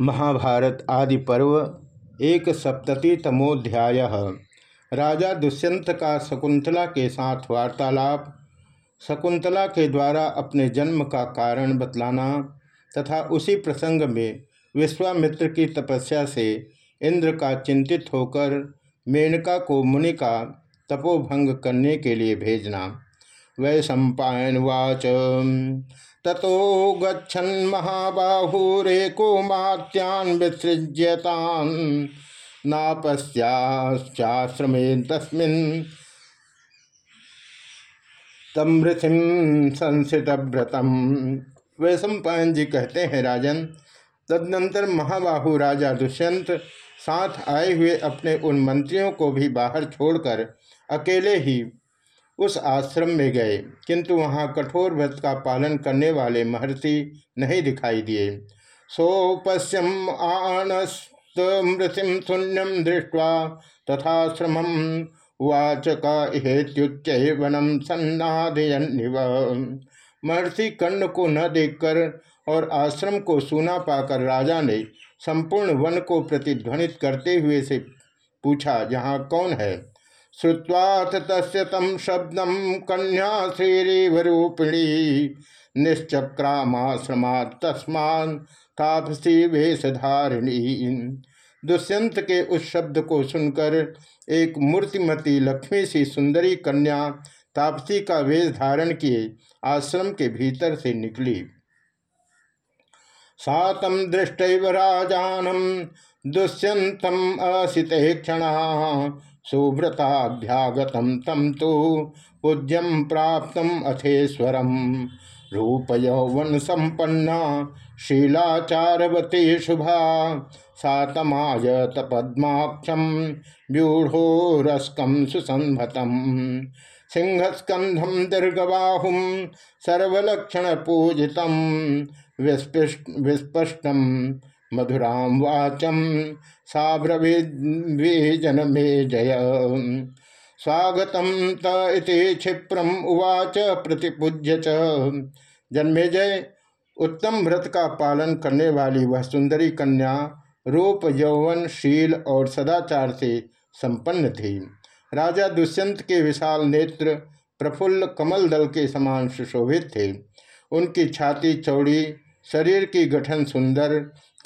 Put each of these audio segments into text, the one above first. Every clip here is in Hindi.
महाभारत आदि पर्व एक सप्तति सप्ततितमोध्याय राजा दुष्यंत का शकुंतला के साथ वार्तालाप, शकुंतला के द्वारा अपने जन्म का कारण बतलाना तथा उसी प्रसंग में विश्वामित्र की तपस्या से इंद्र का चिंतित होकर मेनका को मुनि का तपोभंग करने के लिए भेजना। वै सम्पायनवाच ततो गच्छन् महाबाहुरेको मात्यान् विसृज्यतान्। नापस्याश्चाश्रमे तस्मिन् तमृथिम संसितव्रतम। वैशंपायन जी कहते हैं, राजन, तदनंतर महाबाहु राजा दुष्यंत साथ आए हुए अपने उन मंत्रियों को भी बाहर छोड़कर अकेले ही उस आश्रम में गए, किंतु वहाँ कठोर व्रत का पालन करने वाले महर्षि नहीं दिखाई दिए। सोपश्यम आनस्तमृतिम शून्यम दृष्टवा तथाश्रम उवाच का हेत्युच्च वनम सन्नादयन्निव। महर्षि कर्ण को न देखकर और आश्रम को सूना पाकर राजा ने संपूर्ण वन को प्रतिध्वनित करते हुए से पूछा यहाँ कौन है? श्रुवाथ तस्य तम शब्दम कन्या श्रीरीवरूपिणी निश्चक्रामाश्रमा तस्मान तापसी वेशधारिणी दुष्यंत के उस शब्द को सुनकर एक मूर्तिमती लक्ष्मी सी सुंदरी कन्या तापसी का वेश धारण किए, आश्रम के भीतर से निकली। सातम दृष्ट राजानम दुष्यंतम असिते क्षण सुव्रताभ्यागतम तम तो पूज्यम प्राप्त अथेश्वरम रूप यौवन संपन्ना शीलाचारवती शुभा सातमाय तपद्माक्षम व्यूढ़ोरस्कम सुसंभतम सिंहस्कंधम दीर्घबाहुम सर्वलक्षण पूजित विस्पष्टम। मधुराम वाचम साब्रवीजन में जय। स्वागत क्षिप्रम उवाच प्रतिपूज्य जन्मे जय। उत्तम व्रत का पालन करने वाली वह सुंदरी कन्या रूप यौवन शील और सदाचार से संपन्न थी। राजा दुष्यंत के विशाल नेत्र, प्रफुल्ल कमल दल के समान सुशोभित थे। उनकी छाती चौड़ी, शरीर की गठन सुंदर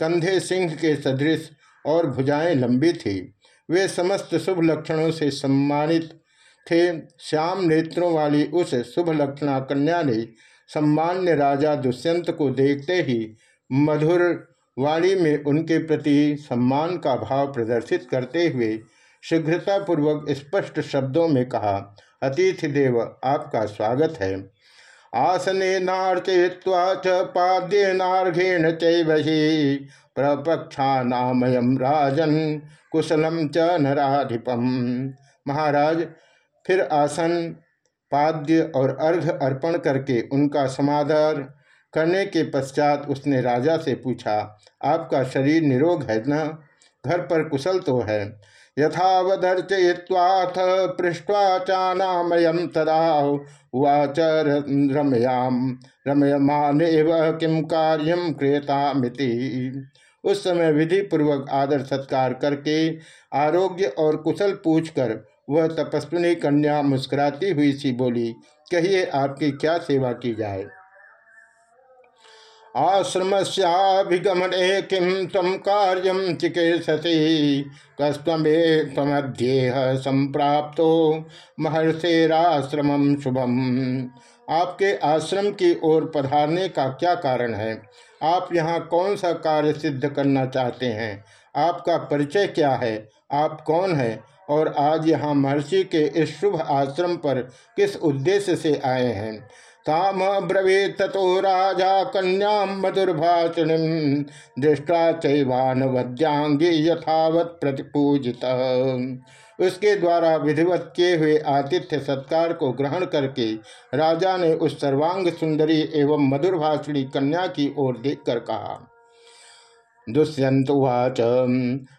कंधे सिंह के सदृश और भुजाएँ लंबी थी। वे समस्त शुभ लक्षणों से सम्मानित थे। श्याम नेत्रों वाली उस शुभ लक्षणा कन्या ने सम्मान्य राजा दुष्यंत को देखते ही मधुर वाणी में उनके प्रति सम्मान का भाव प्रदर्शित करते हुए शीघ्रतापूर्वक स्पष्ट शब्दों में कहा अतिथि देव आपका स्वागत है। आसने नार्चय्वा च पाद्य नार्घेण चैवही प्रपक्षा नामयम राजन कुशलम च नराधिपम। महाराज, फिर आसन, पाद्य और अर्घ अर्पण करके उनका समाधान करने के पश्चात उसने राजा से पूछा, आपका शरीर निरोग है न? घर पर कुशल तो है। यथावदर्चय्वाथ पृष्ठवा चानामयम तदा उवाच रमयाम। रमयमान किम कार्यम क्रियतामिति उस समय विधि पूर्वक आदर सत्कार करके आरोग्य और कुशल पूछकर वह तपस्विनी कन्या मुस्कुराती हुई सी बोली, कहिए आपकी क्या सेवा की जाए? आश्रमस्याभिगमने किम तम कार्यम चिकित्सति कस्मेह संप्राप्तो महर्षेराश्रम शुभम। आपके आश्रम की ओर पधारने का क्या कारण है? आप यहाँ कौन सा कार्य सिद्ध करना चाहते हैं? आपका परिचय क्या है? आप कौन है? और आज यहाँ महर्षि के इस शुभ आश्रम पर किस उद्देश्य से आए हैं? ताम ब्रवे तथो राजा कन्या मधुर्भाषण। दृष्टा चैवान वद्यांगी यथावत प्रतिपूजित। उसके द्वारा विधिवत किए हुए आतिथ्य सत्कार को ग्रहण करके राजा ने उस सर्वांग सुंदरी एवं मधुरभाषणी कन्या की ओर देखकर कहा, दुष्यंत दुष्यंतुवाच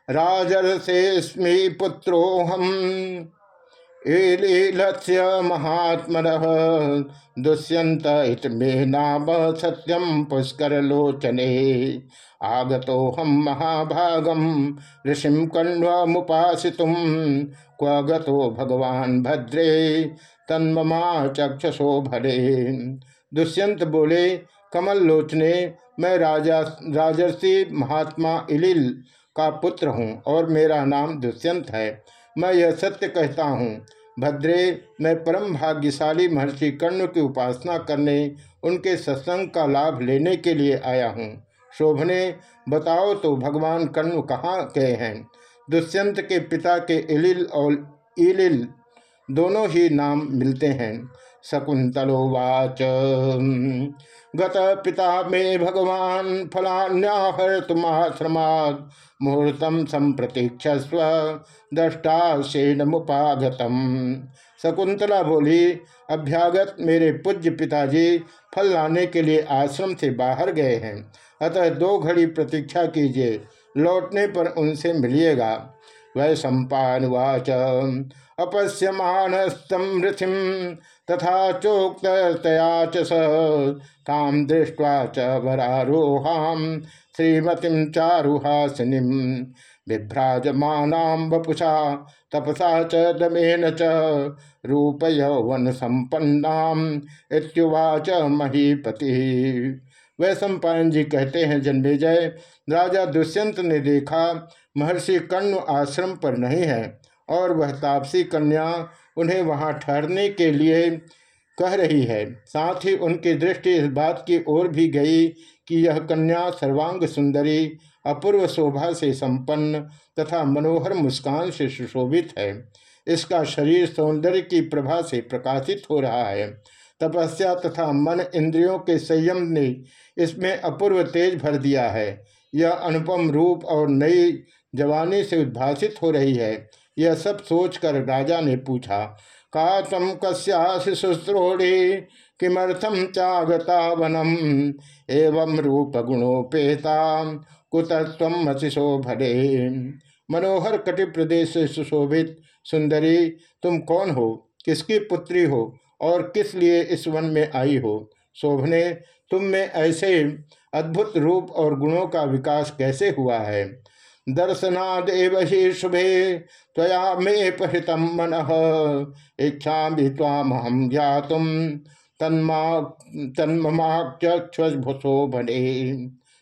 राजर्षेस्मी पुत्रोहम एलीलस्य महात्म दुष्यंत मे नाम सत्यम पुष्कर लोचने आगतो हम महाभागम ऋषिम कण्वमुपासितुम क्व गतो भगवान भद्रे तन्ममा चक्षसो भरे। दुष्यंत बोले कमल लोचने मैं राजा, राजर्षि महात्मा इलिल का पुत्र हूँ और मेरा नाम दुष्यंत है। मैं यह सत्य कहता हूँ, भद्रे, मैं परम भाग्यशाली महर्षि कर्ण की उपासना करने, उनके सत्संग का लाभ लेने के लिए आया हूँ। शोभने, बताओ तो भगवान कर्ण कहाँ गए हैं? दुष्यंत के पिता के इलिल और इलिल, दोनों ही नाम मिलते हैं। शकुंतलोवाच। गत पिता मे भगवान फलान्याहर तुम्हाश्रमाद मुहूर्तम संप्रतीक्षस्व दृष्टा सेन मुपागतम शकुंतला बोली, अभ्यागत मेरे पूज्य पिताजी फल लाने के लिए आश्रम से बाहर गए हैं। अतः दो घड़ी प्रतीक्षा कीजिए, लौटने पर उनसे मिलिएगा। वै सम्पावाच अपश्यमानस्तम तथा चोक्तया च ताम दृष्ट्वा च वरारोहाम श्रीमतीम चारुहासिनीम विभ्राजमानाम वपुषा, तपसा च दमेन च। रूप इत्युवाच महीपति। वह सम्पायन जी कहते हैं, जन्मेजय, राजा दुष्यंत ने देखा महर्षि कण्व आश्रम पर नहीं है और वह तापसी कन्या उन्हें वहाँ ठहरने के लिए कह रही है। साथ ही उनकी दृष्टि इस बात की ओर भी गई कि यह कन्या सर्वांग सुंदरी, अपूर्व शोभा से संपन्न तथा मनोहर मुस्कान से सुशोभित है। इसका शरीर सौंदर्य की प्रभा से प्रकाशित हो रहा है। तपस्या तथा मन इंद्रियों के संयम ने इसमें अपूर्व तेज भर दिया है। यह अनुपम रूप और नई जवानी से उद्भासित हो रही है। यह सब सोचकर राजा ने पूछा, का तम कस्यासि किमर्थम चागता वनम? एवं रूप गुणोपेता। कुतस्व अतिशो भरे मनोहर कटि प्रदेश से सुशोभित, सुंदरी, तुम कौन हो? किसकी पुत्री हो? और किस लिए इस वन में आई हो? शोभने, तुम में ऐसे अद्भुत रूप और गुणों का विकास कैसे हुआ है? दर्शनादेव ही शुभे तया मे पहृतम मन। इच्छा भी तामहम ज्ञातुम तन्मा तन्ममाक्षुभुसो भले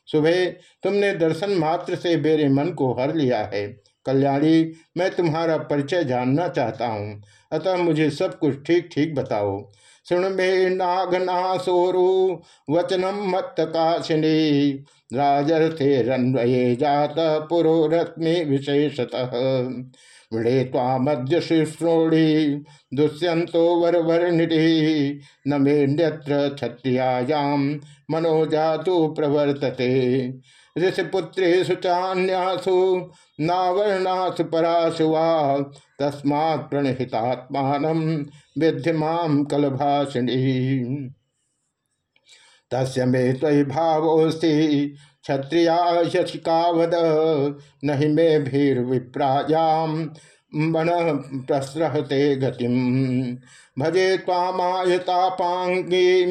सुबह तुमने दर्शन मात्र से मेरे मन को हर लिया है। कल्याणी, मैं तुम्हारा परिचय जानना चाहता हूँ। अतः मुझे सब कुछ ठीक ठीक बताओ। सुन मे नागनासोरु वचनम मत्त काशिनी राजर्थे रन्वये जात पुरोरत्मे विशेषतः। मृणे तामद्य शिश्रोणी दुष्यंतो वरवर्णिधि न मेन्यत्र क्षत्रियायाम मनोजातु प्रवर्तते। ऋषिपुत्रेषु चान्यासु, नावर्णासु पराशु वा तस्मात् प्रणहितात्मानं विद्यमां कलभाषिणी। तस्य मे तयि भावोस्ति क्षत्रिया यशिकावद मे भीर विप्रायाम मन प्रसृहते गतिम। भजे तामायतापांगी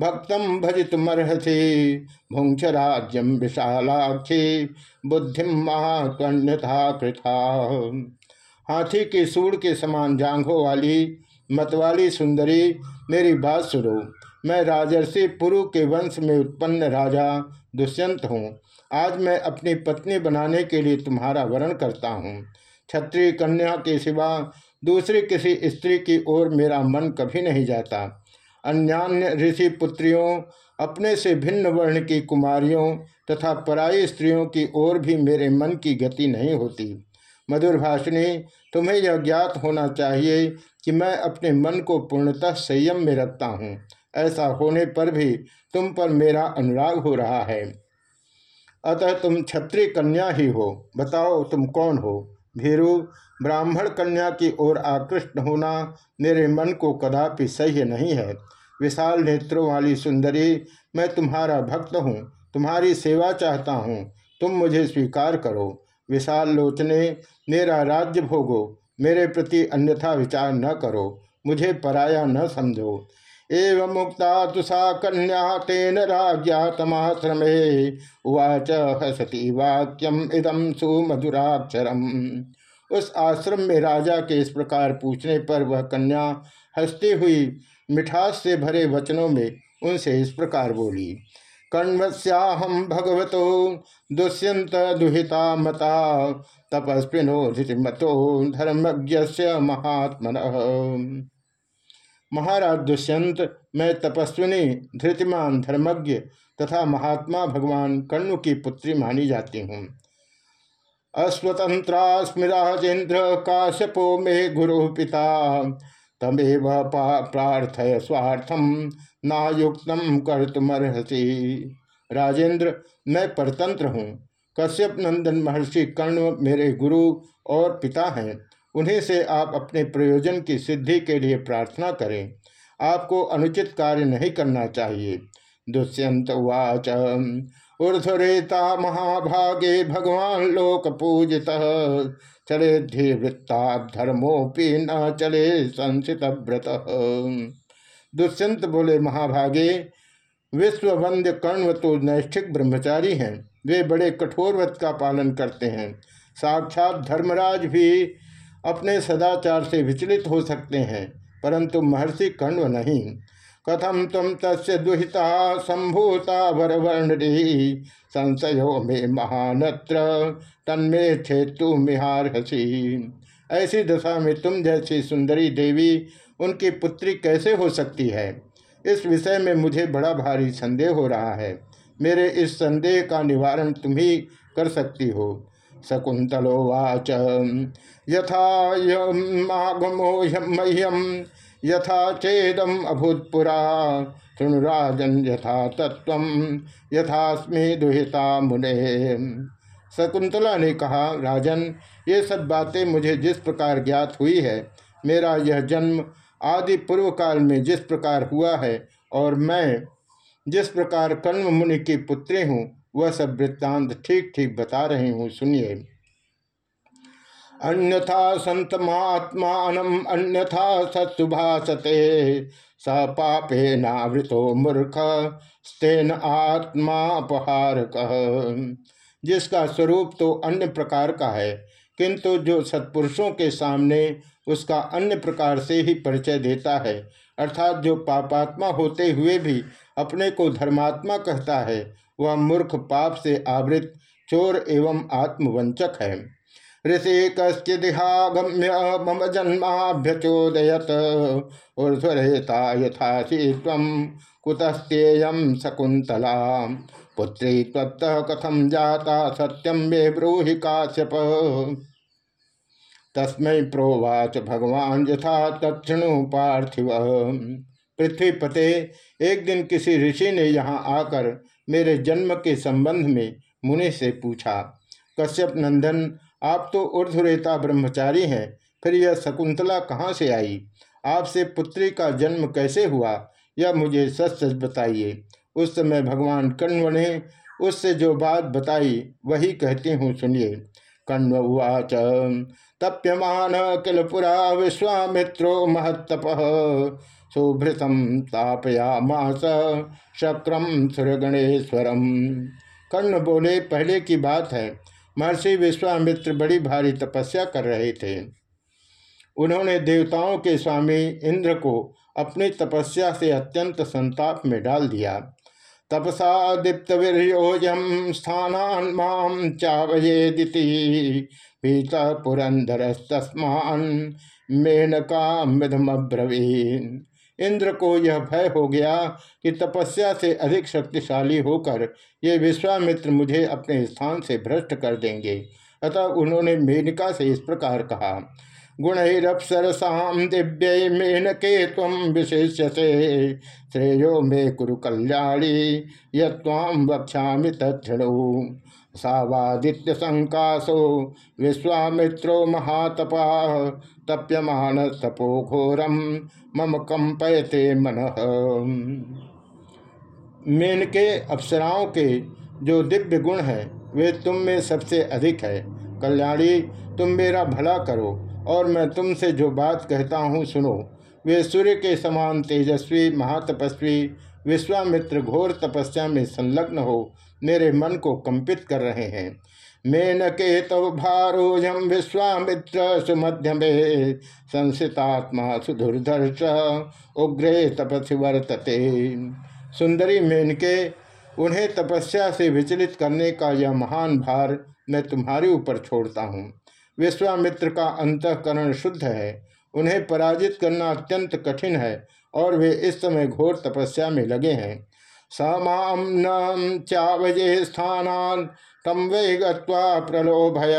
भक्तम भजितमर्हसि भुंक्ष राज्यम विशालाक्षी बुद्धिम महाकन्यथा कृथा। हाथी के सूर के समान जांघों वाली, मतवाली सुंदरी, मेरी बात सुनो। मैं राजर्षि पुरु के वंश में उत्पन्न राजा, दुष्यंत हूँ। आज मैं अपनी पत्नी बनाने के लिए तुम्हारा वरण करता हूँ। क्षत्रिय कन्या के सिवा दूसरी किसी स्त्री की ओर मेरा मन कभी नहीं जाता। अन्यान्य ऋषि पुत्रियों, अपने से भिन्न वर्ण की कुमारियों तथा पराई स्त्रियों की ओर भी मेरे मन की गति नहीं होती। मधुर भाषणी, तुम्हें यह ज्ञात होना चाहिए कि मैं अपने मन को पूर्णतः संयम में रखता हूँ। ऐसा होने पर भी तुम पर मेरा अनुराग हो रहा है। अतः तुम क्षत्रिय कन्या ही हो। बताओ तुम कौन हो? भीरु ब्राह्मण कन्या की ओर आकृष्ट होना मेरे मन को कदापि सह्य नहीं है। विशाल नेत्रों वाली सुंदरी, मैं तुम्हारा भक्त हूँ, तुम्हारी सेवा चाहता हूँ, तुम मुझे स्वीकार करो। विशाल लोचने, मेरा राज्य भोगो, मेरे प्रति अन्यथा विचार न करो, मुझे पराया न समझो। एवं मुक्ता तुषा कन्या, तेन राज्ञा तमाश्रमे। उवाच हसती वाक्यम इदम सुमधुराक्षरम। उस आश्रम में राजा के इस प्रकार पूछने पर वह कन्या हंसती हुई मिठास से भरे वचनों में उनसे इस प्रकार बोली कण्वस्याहम भगवतो दुष्यंत दुहिता मता तपस्विनो धृतिमतो धर्मज्ञ महात्मन। महाराज दुष्यंत मैं तपस्विनी, धृतिमान धर्मज्ञ तथा महात्मा भगवान कर्ण की पुत्री मानी जाती हूँ। अस्वतंत्रा स्मराजेन्द्र काश्यपो मे गुरु पिता। तमेव प्रार्थय स्वार्थम नायुक्तम कर्तमर्हसी। राजेंद्र मैं परतंत्र हूँ। कश्यप नंदन महर्षि कर्ण मेरे गुरु और पिता हैं। उन्हीं से आप अपने प्रयोजन की सिद्धि के लिए प्रार्थना करें। आपको अनुचित कार्य नहीं करना चाहिए। दुष्यंत वाच ऊर्धरेता महाभागे भगवान लोक पूजिता। चले धीवृत्ता धर्मोपि न चले संसित व्रत दुष्यंत बोले, महाभागे, विश्ववंद्य कण्व तो नैष्ठिक ब्रह्मचारी हैं। वे बड़े कठोर व्रत का पालन करते हैं। साक्षात धर्मराज भी अपने सदाचार से विचलित हो सकते हैं, परंतु महर्षि कण्व नहीं। कथम तम तस् दुहिता संभूता वरवर्णी संशयो में महानत्र, तन्मे छेतु मिहार हसी ऐसी दशा में तुम जैसी सुंदरी देवी, उनकी पुत्री कैसे हो सकती है? इस विषय में मुझे बड़ा भारी संदेह हो रहा है। मेरे इस संदेह का निवारण तुम ही कर सकती हो। शकुंतलोवाच यथा यगमो मह्यम। यथा चेदम अभूतपुरा तृणुराजन यथा तत्व यथास्मी दुहिता मुने। शकुंतला ने कहा, राजन, ये सब बातें मुझे जिस प्रकार ज्ञात हुई है, मेरा यह जन्म आदि पूर्व काल में जिस प्रकार हुआ है, और मैं जिस प्रकार कण्व मुनि की पुत्री हूँ, वह सब वृत्तांत ठीक ठीक बता रही हूँ, सुनिए। अन्यथा संतमात्मान अन्यथा सत्सुभाषते स पापे नावृतो मूर्ख, स्तेन आत्मापहारक। जिसका स्वरूप तो अन्य प्रकार का है, किंतु जो सत्पुरुषों के सामने उसका अन्य प्रकार से ही परिचय देता है, अर्थात जो पापात्मा होते हुए भी अपने को धर्मात्मा कहता है, वह मूर्ख पाप से आवृत, चोर एवं आत्मवंचक है। ऋषि कश्चिदिहागम्य मम जन्माभ्यचोदयत ऊर्धरेता यथासी तम कुतस्तेयम शकुंतला पुत्री तत्त कथम जाता सत्यम मे ब्रूहि काश्यप। तस्मै प्रोवाच भगवान यथा तक्षणु पार्थिव। पृथ्वी पते एक दिन किसी ऋषि ने यहाँ आकर मेरे जन्म के संबंध में मुनि से पूछा, कश्यप नंदन आप तो ऊर्धरेता ब्रह्मचारी हैं, फिर यह शकुंतला कहाँ से आई? आपसे पुत्री का जन्म कैसे हुआ? यह मुझे सच सच बताइए। उस समय भगवान कण्व ने उससे जो बात बताई, वही कहती हूँ, सुनिए। कण्व उवाच, तप्यमान किल पुरा विश्वामित्रो महत्तप, सुभृतम तापया तापयामास शक्रम सुरगणेश्वरम। कर्ण बोले, पहले की बात है। महर्षि विश्वामित्र बड़ी भारी तपस्या कर रहे थे। उन्होंने देवताओं के स्वामी इंद्र को अपनी तपस्या से अत्यंत संताप में डाल दिया। तपसा दीप्त वीरियोजम स्थान माम चावयेदिति पीता पुरंदर तस्मान मेनका मृदमब्रवीन इंद्र को यह भय हो गया कि तपस्या से अधिक शक्तिशाली होकर ये विश्वामित्र मुझे अपने स्थान से भ्रष्ट कर देंगे। अतः उन्होंने मेनका से इस प्रकार कहा गुणरप्सरसाम दिव्य मेनके तम विशेष्य से श्रेयो मे कुरु कल्याणी यम वक्षा तृणु सावादित्य संकाशो विश्वामित्रो महातपा तप्यमान तपो घोरम मम कंपयते मन। मेन के अप्सराओं के जो दिव्य गुण हैं, वे तुम में सबसे अधिक है। कल्याणी, तुम मेरा भला करो और मैं तुमसे जो बात कहता हूँ सुनो। वे सूर्य के समान तेजस्वी, महातपस्वी, विश्वामित्र घोर तपस्या में संलग्न हो मेरे मन को कंपित कर रहे हैं। मेनके तव भारोजम विश्वामित्र सुमध्यमे संसितात्मा सुधुर्धर्ष उग्रे तपस्वी वर्तते। सुंदरी मेनके उन्हें तपस्या से विचलित करने का यह महान भार मैं तुम्हारे ऊपर छोड़ता हूँ। विश्वामित्र का अंतकरण शुद्ध है। उन्हें पराजित करना अत्यंत कठिन है और वे इस समय घोर तपस्या में लगे हैं। चावजे स्थान तम वे गलोभय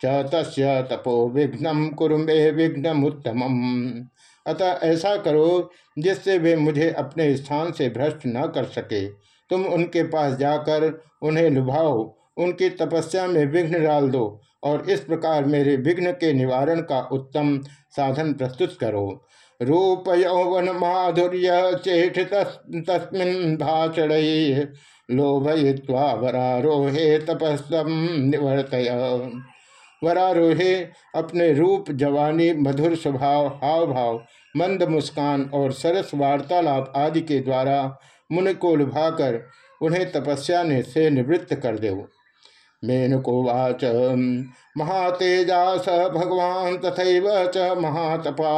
च तस्य तपो विघ्नम कुरुमे विघ्न उत्तम अतः ऐसा करो, जिससे वे मुझे अपने स्थान से भ्रष्ट न कर सके। तुम उनके पास जाकर उन्हें लुभाओ, उनकी तपस्या में विघ्न डाल दो, और इस प्रकार मेरे विघ्न के निवारण का उत्तम साधन प्रस्तुत करो। रूप यौवन माधुर्य चेठ तस्मिन भाषण लोभय्वा वरारोहे तपस्म निवर्तय। वरारोहे अपने रूप, जवानी, मधुर स्वभाव हाव भाव मंद मुस्कान और सरस वार्तालाप आदि के द्वारा मुन को लुभाकर उन्हें तपस्या ने से निवृत्त कर दे मेनकोवाच महातेजा स भगवान तथा च महातपा।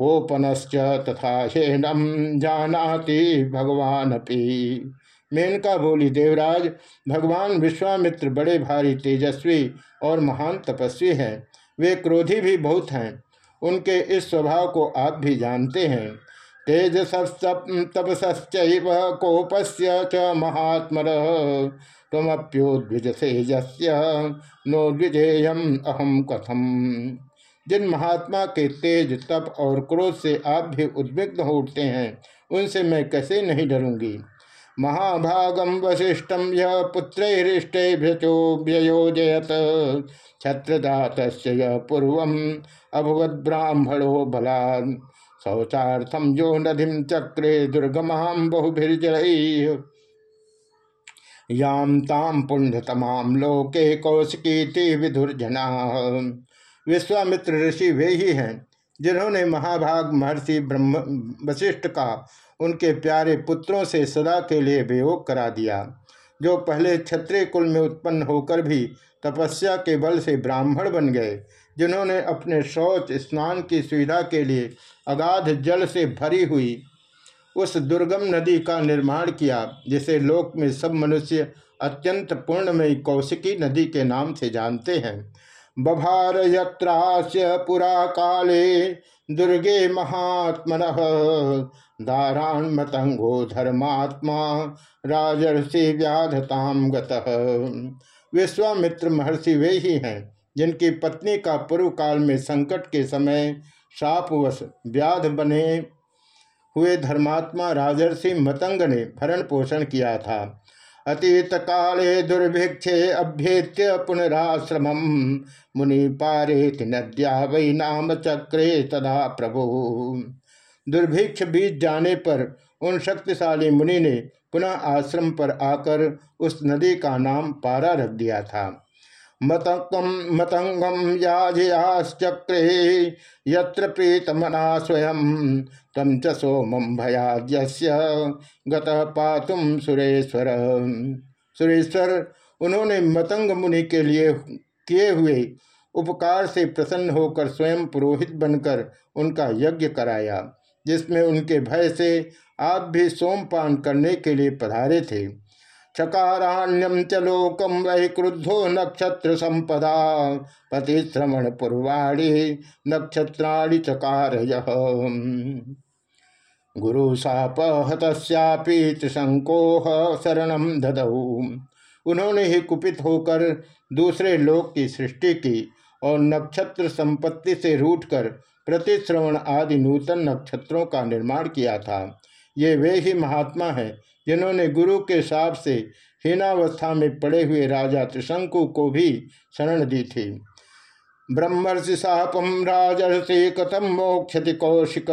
कोपनश्च तथा हेनम जानाति भगवान अपी मेनका बोली, देवराज, भगवान विश्वामित्र बड़े भारी तेजस्वी और महान तपस्वी हैं। वे क्रोधी भी बहुत हैं। उनके इस स्वभाव को आप भी जानते हैं। तेज तपस्च कोपस्य च महात्म तमप्योद्विजसेजस्य नो द्विजेयम अहम कथम। जिन महात्मा के तेज तप और क्रोध से आप भी उद्विग्न हो उठते हैं, उनसे मैं कैसे नहीं डरूँगी? महाभागम वशिष्ठम यह पुत्रिष्टेभ्यचोभ्ययोजयत छत्रदात पूर्व अभवत ब्राह्मणो बला शौचार्थम जो नदीम चक्रे दुर्गमाम बहुभिर्जल। याम ताम पुण्यतमाम लोके कौशिकी विधुर्जना विश्वामित्र ऋषि वे ही हैं, जिन्होंने महाभाग महर्षि ब्रह्म, वशिष्ठ का उनके प्यारे पुत्रों से सदा के लिए वियोग करा दिया, जो पहले क्षत्रिय कुल में उत्पन्न होकर भी तपस्या के बल से ब्राह्मण बन गए, जिन्होंने अपने शौच, स्नान की सुविधा के लिए अगाध जल से भरी हुई उस दुर्गम नदी का निर्माण किया, जिसे लोक में सब मनुष्य अत्यंत पूर्णमयी कौशिकी नदी के नाम से जानते हैं। बभार यत्रास्य पुरा काले दुर्गे महात्मन। दाराण मतंगो धर्मात्मा राजर्षि व्याधताम गतः। विश्वामित्र महर्षि वे ही हैं, जिनकी पत्नी का पूर्व काल में संकट के समय शापवश व्याध बने हुए धर्मात्मा राजर्षि मतंग ने भरण पोषण किया था। अतीत काले दुर्भिक्षे अभ्येत्य पुनराश्रम मुनि पारे नद्या वै नाम चक्रे तदा प्रभु। दुर्भिक्ष बीत जाने पर उन शक्तिशाली मुनि ने पुनः आश्रम पर आकर उस नदी का नाम पारा रख दिया था। मतंगम मतंगम याजयाश्चक्रे, यत्र प्रीतमना स्वयं तम च सोमम भयाद्यस्य गतः पातुम सुरेश्वर। सुरेश्वर, उन्होंने मतंग मुनि के लिए किए हुए उपकार से प्रसन्न होकर स्वयं पुरोहित बनकर उनका यज्ञ कराया, जिसमें उनके भय से आप भी सोमपान करने के लिए पधारे थे। चकाराण्यम च लोकम वही क्रुद्धो नक्षत्र संपदा पतिश्रमण पूर्वाणी नक्षत्राणी चकार गुरु साप हतस्यापी त्रिशंकोह शरणम ददऊ उन्होंने ही कुपित होकर दूसरे लोक की सृष्टि की और नक्षत्र संपत्ति से रूठकर प्रतिश्रवण आदि नूतन नक्षत्रों का निर्माण किया था। ये वे ही महात्मा हैं जिन्होंने गुरु के साप से हीनावस्था में पड़े हुए राजा त्रिशंकु को भी शरण दी थी। ब्रह्मर्षि सापम राजर्षि कथम मोक्षति कौशिक,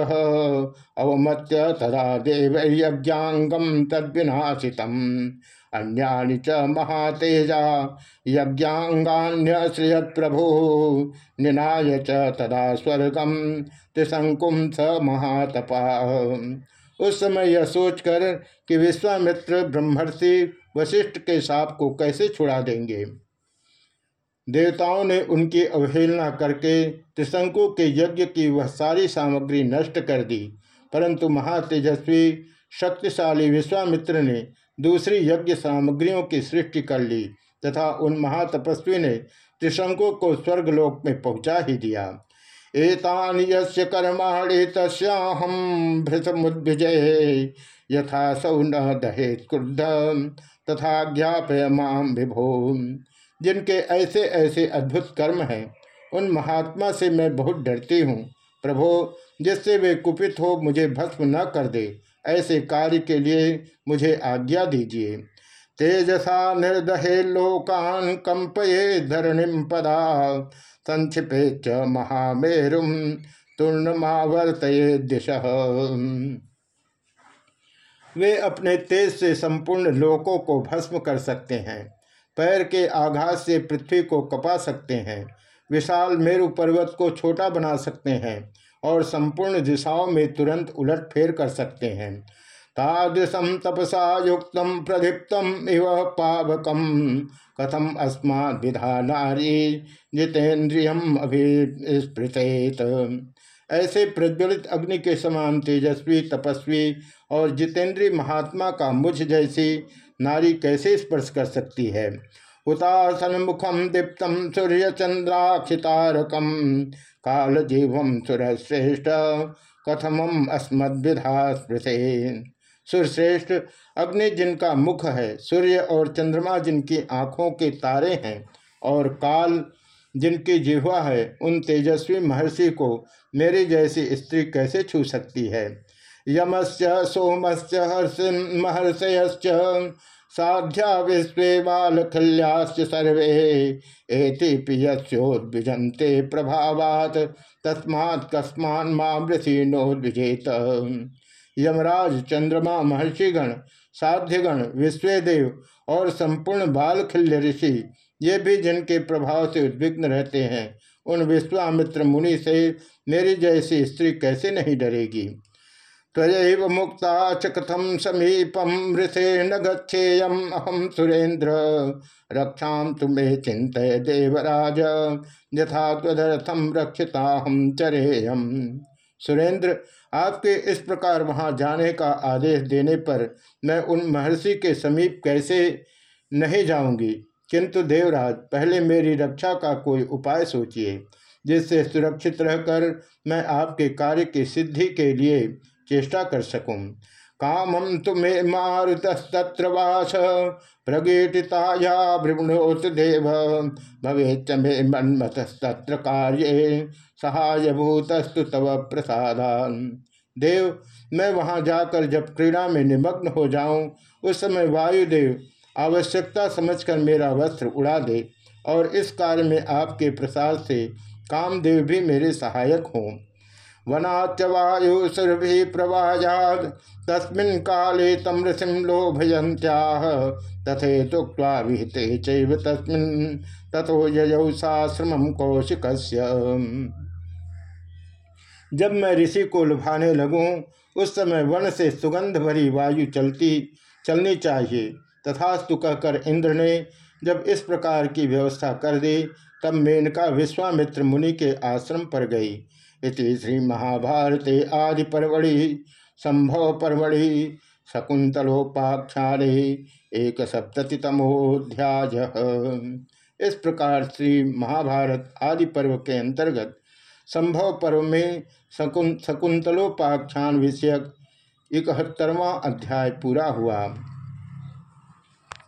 अवमत्य तदा देव यज्ञांगम तद्विनाशितम। अन्यानि च महातेजा यज्ञांगान्यश्रियत प्रभु निनाय च तदा स्वर्गम त्रिशंकुम स महातपा। उस समय यह सोचकर कि विश्वामित्र ब्रह्मर्षि वशिष्ठ के साप को कैसे छुड़ा देंगे। देवताओं ने उनकी अवहेलना करके त्रिशंकु के यज्ञ की वह सारी सामग्री नष्ट कर दी, परंतु महातेजस्वी, शक्तिशाली विश्वामित्र ने दूसरी यज्ञ सामग्रियों की सृष्टि कर ली तथा उन महातपस्वी ने त्रिशंकु को स्वर्गलोक में पहुँचा ही दिया। एतान यस्य कर्माणि तस्याहम यथा सौ न दहे क्रुद्ध, तथा ज्ञापय माम विभो। जिनके ऐसे ऐसे अद्भुत कर्म हैं, उन महात्मा से मैं बहुत डरती हूँ। प्रभो, जिससे वे कुपित हो मुझे भस्म न कर दे, ऐसे कार्य के लिए मुझे आज्ञा दीजिए। तेजसा निर्दहे लोकान कंपये धरणिम पदा। संक्षिपे च महामेरुम तूर्णमावर्त दिश। वे अपने तेज से संपूर्ण लोकों को भस्म कर सकते हैं, पैर के आघात से पृथ्वी को कपा सकते हैं, विशाल मेरु पर्वत को छोटा बना सकते हैं और संपूर्ण दिशाओं में तुरंत उलट फेर कर सकते हैं। तादृशम तपसा युक्त प्रदीप्तम इव पावकम। कथम अस्मा विधा नारी जितेन्द्रियम अभिस्पृत ऐसे प्रज्वलित अग्नि के समान तेजस्वी, तपस्वी और जितेंद्रीय महात्मा का मुझ जैसी नारी कैसे स्पर्श कर सकती है? उतासन मुखम दीप्तम सूर्य चंद्राक्षितारकम काल जीवम सुरश्रेष्ठ। कथम अस्मद्विधा स्पृशे सुरश्रेष्ठ अग्नि जिनका मुख है, सूर्य और चंद्रमा जिनकी आँखों के तारे हैं और काल जिनकी जिह्वा है, उन तेजस्वी महर्षि को मेरी जैसी स्त्री कैसे छू सकती है? यमस्य सोमस्य महर्षयश्च, साध्या विश्व बालखल्याश्च सर्वे, एति पियोद्विजंते प्रभावात, तस्मात् कस्मान मामृषिनोद्विजेत यमराज, चंद्रमा, महर्षिगण, साध्यगण, विश्वदेव और संपूर्ण बालखल्य ऋषि, ये भी जिनके प्रभाव से उद्विग्न रहते हैं, उन विश्वामित्र मुनि से मेरी जैसी स्त्री कैसे नहीं डरेगी? तयव मुक्ता च कथम समीपम ऋषे न गेयम अहम सुरेंद्र रक्षा तुम्हें चिंत देवराज, यथा तदर्थम रक्षिता हम चरेयम सुरेंद्र आपके इस प्रकार वहाँ जाने का आदेश देने पर मैं उन महर्षि के समीप कैसे नहीं जाऊँगी? किंतु देवराज, पहले मेरी रक्षा का कोई उपाय सोचिए, जिससे सुरक्षित रहकर मैं आपके कार्य की सिद्धि के लिए चेष्टा कर सकूँ। कामम तुम्हें मारुतस्तत्र वास। प्रगेटिताया भृगुणोत देव। भवे मे मन्मतस्तत्र कार्य। सहाय भूतस्तु तव प्रसादान। देव, मैं वहाँ जाकर जब क्रीड़ा में निमग्न हो जाऊँ, उस समय वायुदेव आवश्यकता समझकर मेरा वस्त्र उड़ा दे और इस कार्य में आपके प्रसाद से कामदेव भी मेरे सहायक हों। वनाच वायु सुरभि प्रवाजाद तस्मिन् काले तम ऋषिम लोभयंत्याह तथे तुक्वा विहिते चैव तस्मिन्। तथो ययौ साश्रम कौशिक जब मैं ऋषि को लुभाने लगूं, उस समय वन से सुगंध भरी वायु चलती, चलनी चाहिए। तथास्तु कहकर इंद्र ने, जब इस प्रकार की व्यवस्था कर दी, तब मेनका विश्वामित्र मुनि के आश्रम पर गई। इति श्री महाभारते आदि परवड़ि संभव परवड़ि शकुंतलोपाख्याने एक सप्ततितमोध्याय इस प्रकार श्री महाभारत आदि पर्व के अंतर्गत संभव पर्व में शकुन, शकुंतलोपाख्यान विषयक इकहत्तरवा अध्याय पूरा हुआ।